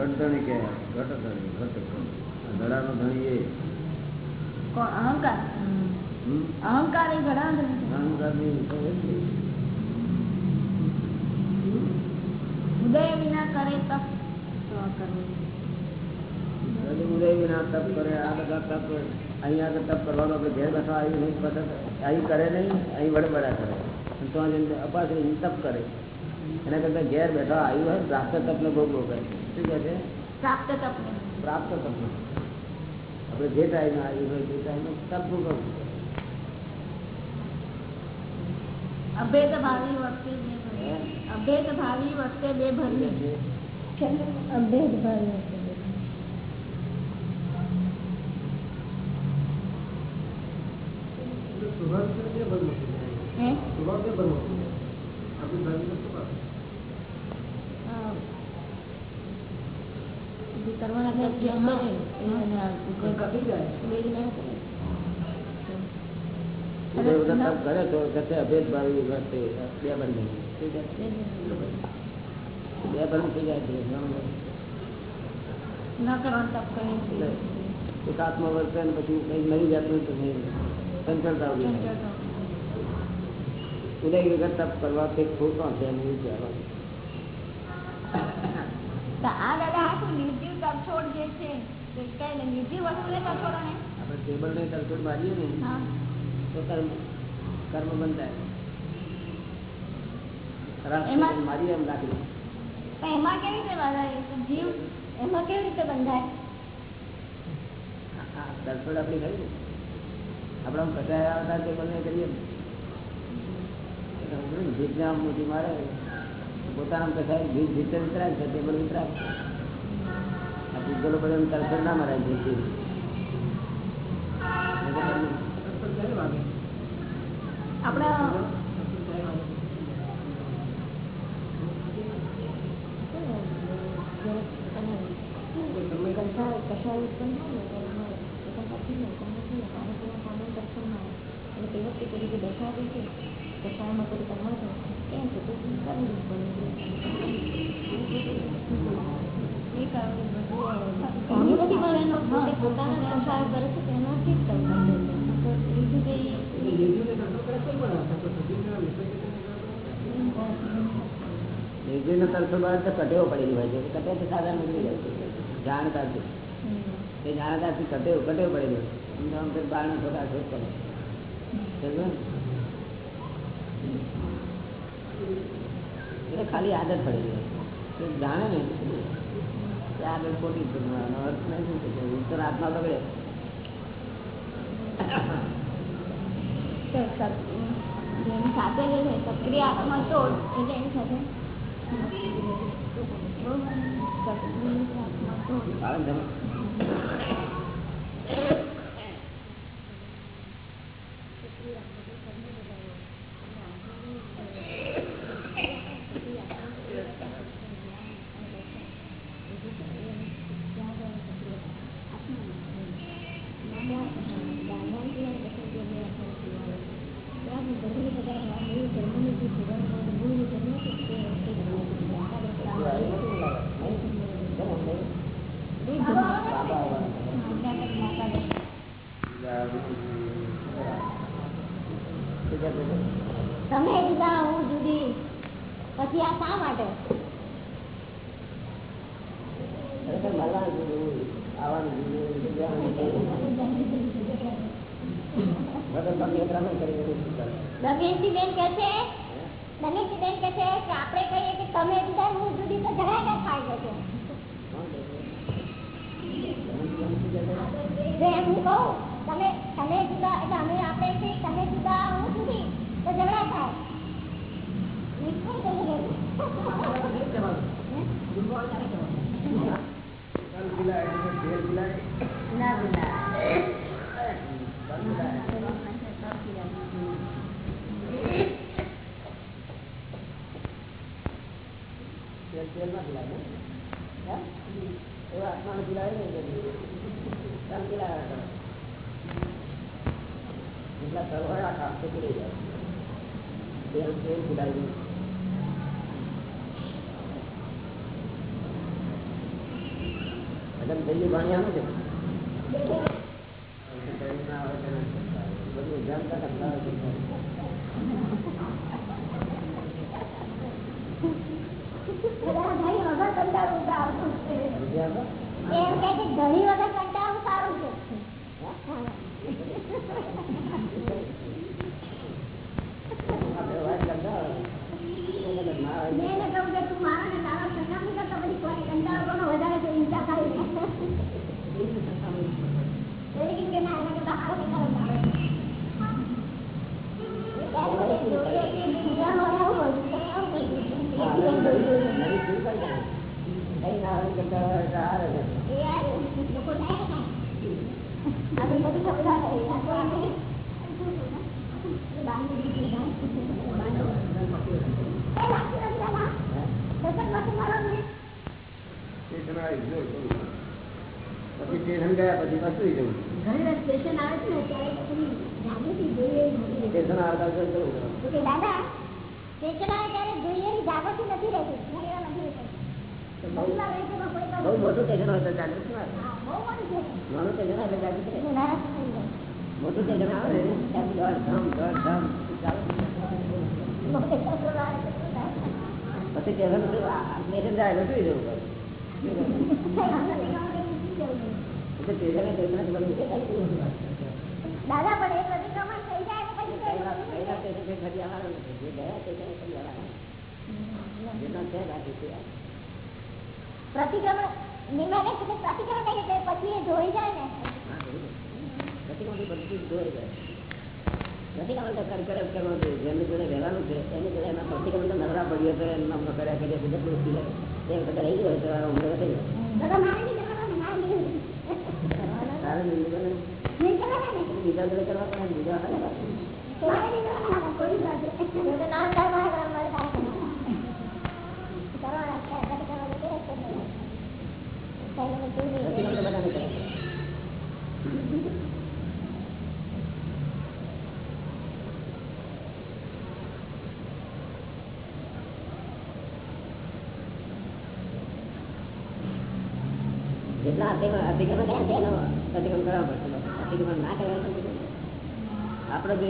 ઘટધણી કે ઘટધણી ઘટ ઘડાનો ધણી એ. અહંકાર? અહંકાર એ ઘડાનો જ છે. ઉદય વિના કરે તપ કરવું ઉદય વિના તપ કરે આ બધા તપ અહીંયા આગળ તપ કરવાનો આપણે ઘેર બેઠા આવી નહીં અહીં કરે નહીં અહીં વડબડા કરે. તો અપાસ તપ કરે. એના કરતા ઘેર બેઠા આવ્યું હોય પ્રાપ્ત તપને ભોગવો કરે શું કહે છે પ્રાપ્ત તપ પ્રાપ્ત તપને આપણે જે ટાઈમે આવ્યું હોય તે ટાઈમે તપ ભોગવવું અભેદ ભાવી વખતે બે ભરવી. અભેદ ભાવી વખતે બે ભરવી અભેદ ભાવી વખતે બે ભરવી. હે? હા. જે કરવાના છે જે કરે એને આ બે જણા કરે. ઉદય ઉદય તપ કરે તો જતે અભેદ ભાવી વર્તે બે બંને શું કહે? બે જણા. બે બંને થઈ જાય છે ન કરવાનું તપ કરે એટલે એકાત્મા વર્તન પછી કઈ નવી જાતનું તો નહીં સંચળતા ઉભી થાય. ઉદય વગર તપ કરવાથી ખોટો છે એમ વિચારવાનું તો આ દાદા હાથું નિર્જીવ તરછોડ જે છે તે કઈ ને નિર્જીવ વસ્તુને તરછોડો ને. આપણે ટેબલ ને તરફડ મારીએ ને તો કર્મ કર્મ બંધાય. મારી એમાં- લાગે. એમાં કેવી રીતે બંધાય? જીવ એમાં કેવી રીતે બંધાય? તરફડ આપણી ખરી આપણે આમ કટાયા આવતા ટેબલ ને કરીએ. મોટી મારે. પોતાના કસાય જીત જીતે વિતરાય છે ટેબલ વિતરાય આ પૂતગલો બધા એમ ના મરાય જીત આપણે ઉત્પન્ન થાય ને ત્યારે અમારે પછી ને તમને શું પાણી પીવા પાણી દર્શનમાં આવે એટલે તે વખતે કોઈ કરવા છે કઈ નિર્જય તરફ બહાર કટેવો પડેલી હોય છે. કટે તો સાધારણ નીકળી જાય છે. જાણતાથી એ જાણતાથી કટેવ કટેવ પડેલો બાર નો સમજો ને? એટલે ખાલી આદત પડી ગઈ. તે જાણે ને કે આદત ખોટી છે અર્થ નહીં શું છે ઉત્તર આત્મા બગડે. સાથે જે છે સક્રિયાત્મક તોડ એટલે એની સાથે. તોડ બાળક તમે તમે જુદા હું જુદી પછી આ શા માટે ખરેખર મળવાનું જોઈએ, આવવાનું જોઈએ, જવાનું જોઈએ. વગર તમે એકરામાં કરી કરી શું કરે? દમયંતી બેન કે છે દમયંતી બેન કે છે કે આપણે તમે જુદા હું જુદી તો જરાય ના થાય છે કોણ કહે છે? ગમન ગમન શું કહે છે? જો એમ હું કહું તમે તમે જુદા એટલે અમે આપણે છે તમે જુદા હું જુદી તો ઝઘડા થાય. ના ના રાવણ સ્ટેશન ગયા આવે છે ને ત્યારે સ્ટેશન આવતા દાદા, સ્ટેશન આવે ત્યારે જોઈએ જાગૃતિ નથી રહેતી. બહુ મોટું ટેન્શન હોય તો જાગૃત નાનું ટેન્શન હોય તો મોટું ટેન્શન આવે પછી ટેન્શન ટેન્શન જાય એટલે જવું દાદા પણ એક અતિક્રમણ થઈ જાય પછી ગયા પ્રતિક્રમણ નિર્માણ પ્રતિક્રમણ થઈ ગયું એ ધોઈ જાય ને. પ્રતિક્રમણ ધોઈ જાય પ્રતિક્રમણ રહી ગયો કોઈ ના જેટલા પડશે અભિગમ ના કર્યો આપણો જે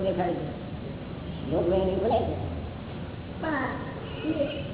દેખાય છે લોક બોલાય છે.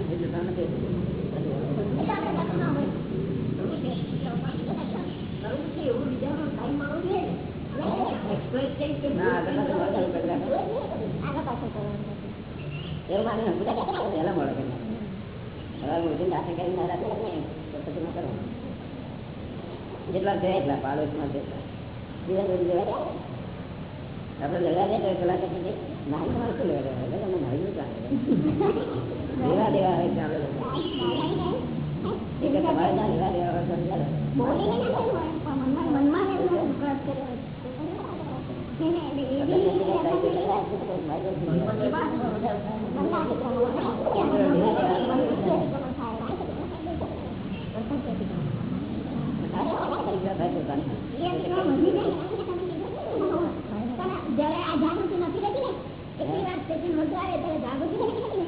થઈ જતા જેટલા છે એટલા પાડોશમાં જેટલા આપણે લગાડે તો કલાક નાઈ મારતું લગાડે તમે નાઈ ચાલે લેવા દેવા હોય છે આપણે લોકો. એટલે તમારે ત્યાં લેવા દેવા હોય જાગૃતિ નથી રહેતી ને.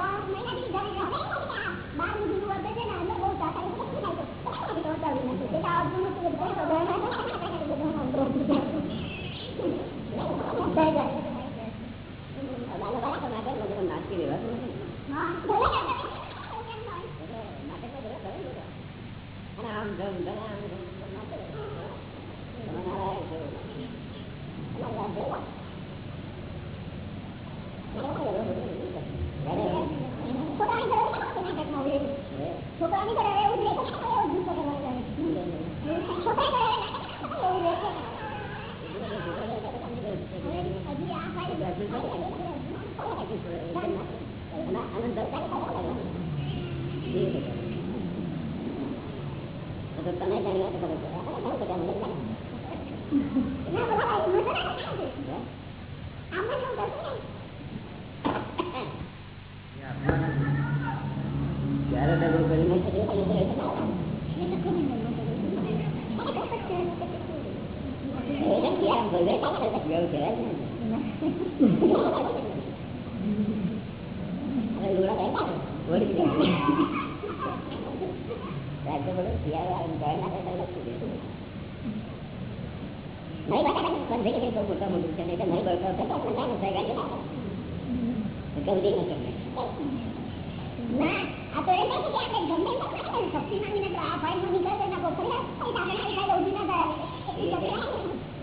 dari baru di luar જેવું છે ના આ તો એ નથી કે આપણે ગમે તો શક્તિ માંગીને આ ફાઇલ માંગી કરે એના કોઈ પૈસા પૈસા આપણે ખાઈ દઉં ના થાય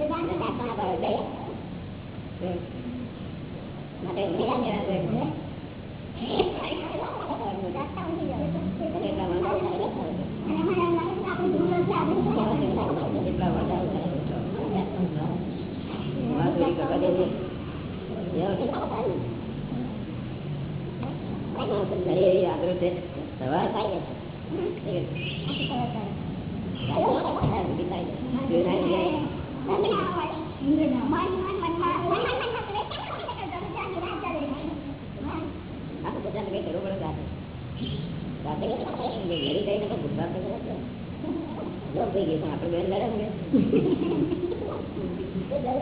નિદાન દાખલા પર બે માટે નિદાન જેવા કોઈ છે સવાર થાય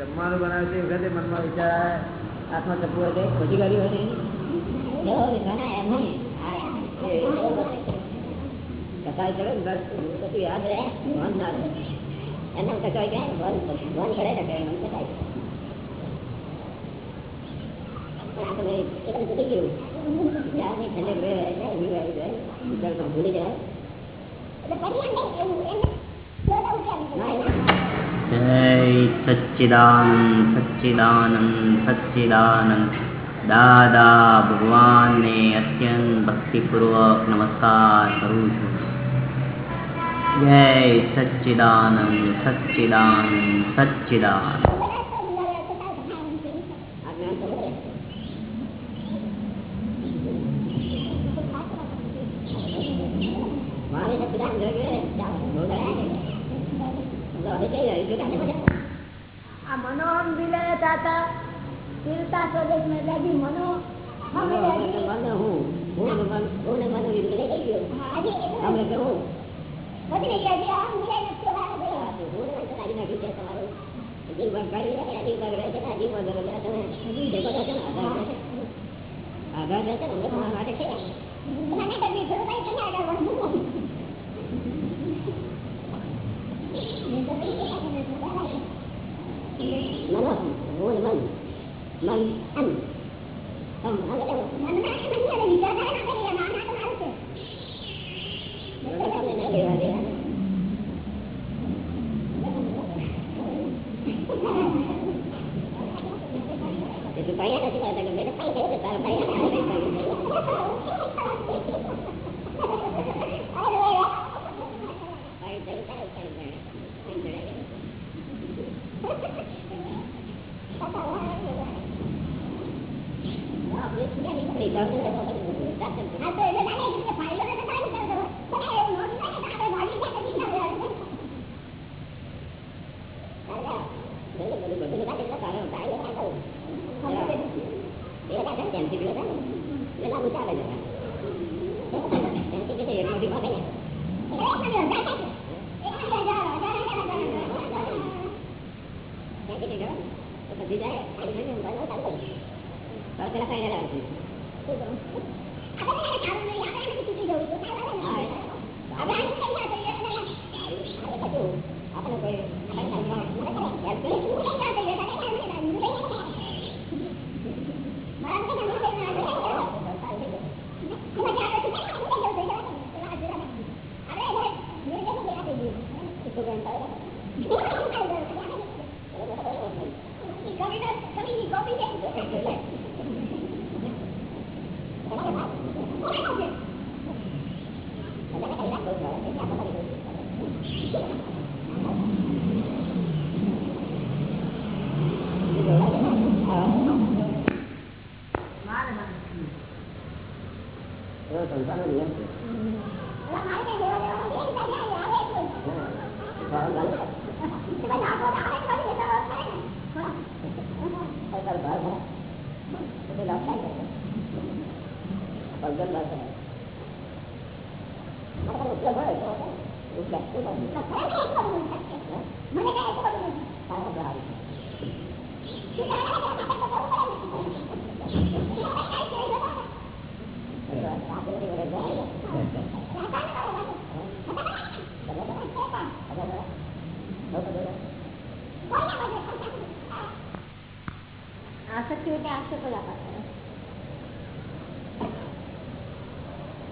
જમવાનું બનાવે તે વખતે મનમાં વિચાર હાથમાં ચપ્પુ હોય ખોટી ગાડી હોય ભૂલી જાય. जय सच्चिदानं सच्चिदानं सच्चिदानं दादा भगवान् मे अत्यन्त भक्तिपूर्वकं नमस्कार कुरुषु जै सच्चिदानं सच्चिदानं सच्चिदानम् છે તમારું જીવ બગડી જાય જીવ બગડે છે જીવ બગડે છે તમે ભેગો થશે ને આધાર રહેશે ને તમારા માટે છે મને તમને જોઈ ભાઈ તમે આગળ વધવું મનો મન મન અન મન મન મન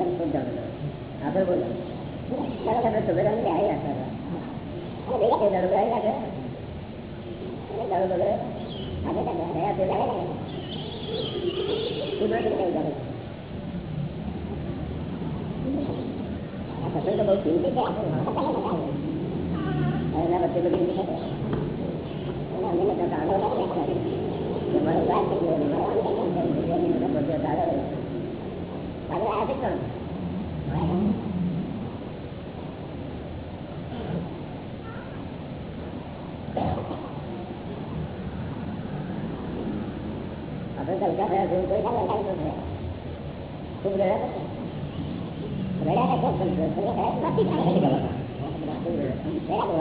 દર્શન પણ ચાલુ કરો. આગળ બોલો સવેરા ને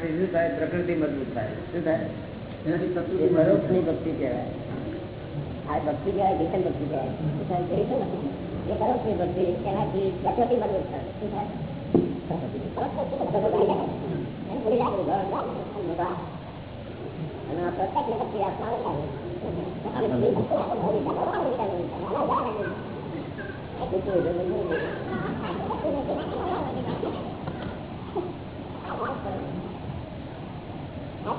ખાવા પીવા માટે પણ ઘેર ના પણ તેનાથી શું થાય પ્રકૃતિ મજબૂત થાય શું થાય એનાથી એ પ્રકૃતિ પરોક્ષની ભક્તિ કહેવાય આ ભક્તિ કહેવાય કીર્તન ભક્તિ કહેવાય શું થાય કીર્તન ભક્તિ એ પરોક્ષની ભક્તિ એનાથી પ્રકૃતિ મજબૂત થાય શું થાય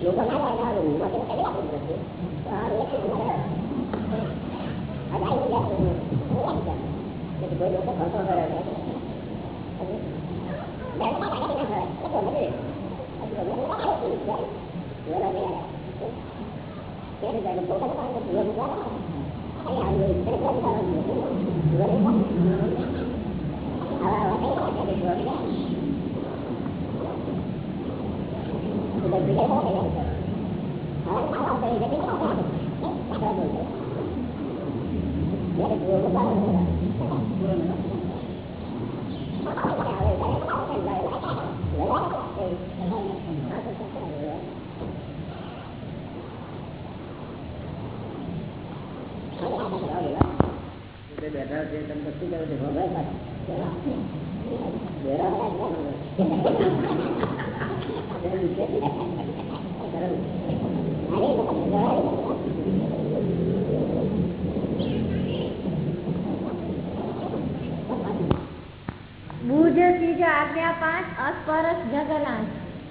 Lupa nada, nada, nada, nada, nada, nada, nada, nada, ada istilah ilmu jadi gue dulu kontrol rồi đấy đấy cái này cái này cái còn cái gì cái còn cái cái gì đấy nữa là cái này cái này mình cũng không có cái gì nữa hay là người cái cái cái người đấy quá à cái cái cái người đấy thì mình cứ thế thôi hả bảo ông thì cái cái cái cái cái cái બેઠા છે તમે ભક્તિ કરો છો ભગવાન બુજ પાંચ અસ્પરસ જગલાન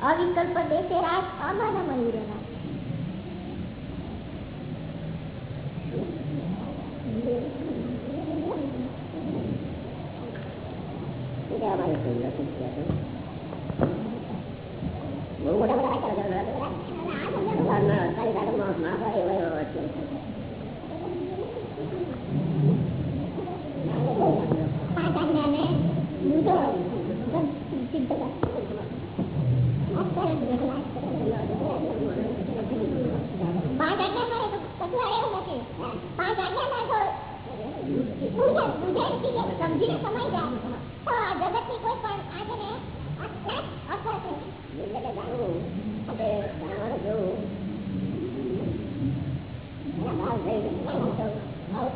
અવિકલ્પ દેશે અમારા અમન મયુરના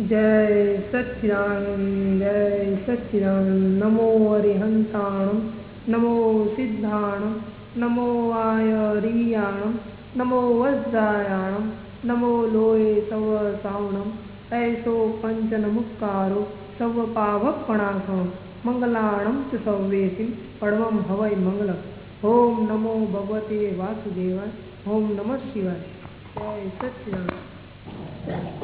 जय सच्चिदानंद जय सच्चिदानंद। नमो हरिहंताणं, नमो सिद्धाण, नमो आयरीयाणं, नमो वज्रायाणं, नमो लोये सव सावण, ऐसो पञ्चनमुक्कारो सव पावकणाकं मंगलाण च सव्येसिं हवय मंगल। ओम नमो भगवते वासुदेवाय, ओम नमः शिवाय। जय सच्चिदानन्द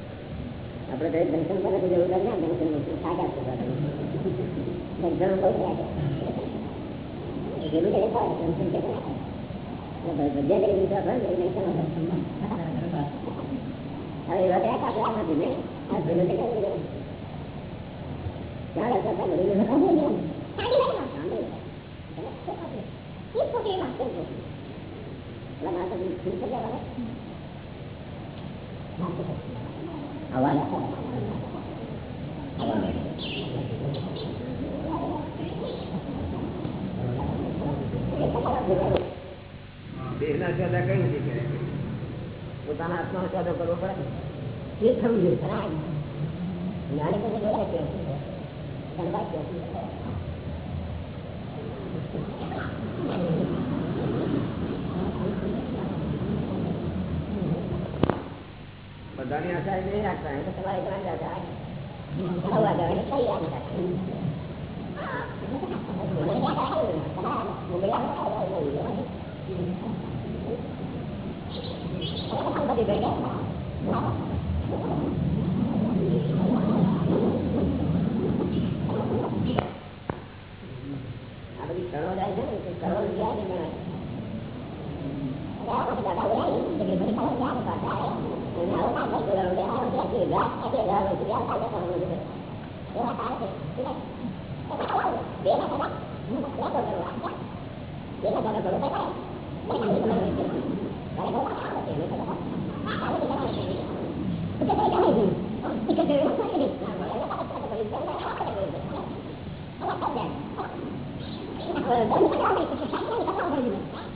આપણે કઈ દર્શન કરે તો જરૂર લાગે દર્શન સાચા છે હવે એવા હવાલા દેહના સોદા કઈ રીતે કરે પોતાના આત્માનો સોદો કરવો પડે એ થવું જોઈએ જ્ઞાની પાસે જોડે કે ધનવાદ કે બધાની આશા નહીં રાખતા એ તો તમારે જ્ઞાન રાખતા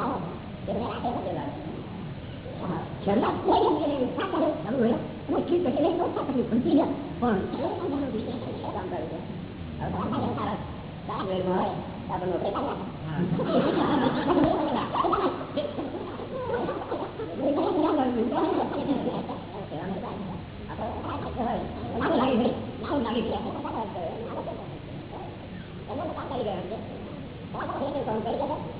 máu rồi thì người đã thấy rất nhiều lần chuyển lại thế nên cái này phát ra được mọi người một chuyện cái này cũng phát ra được cũng tin được còn thế nên cái này thì sẽ còn được ở đó là sao rồi đó là người mới là người mới tăng Thank you.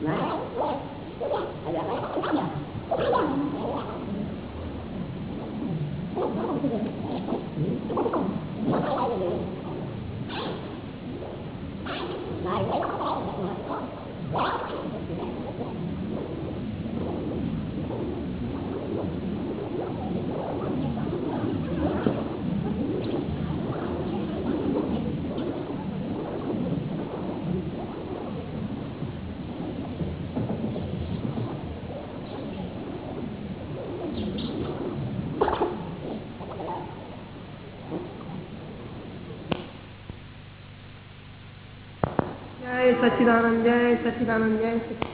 Right? જવાય. જય સચિદાનંદ જય સચ્ચિદાનંદ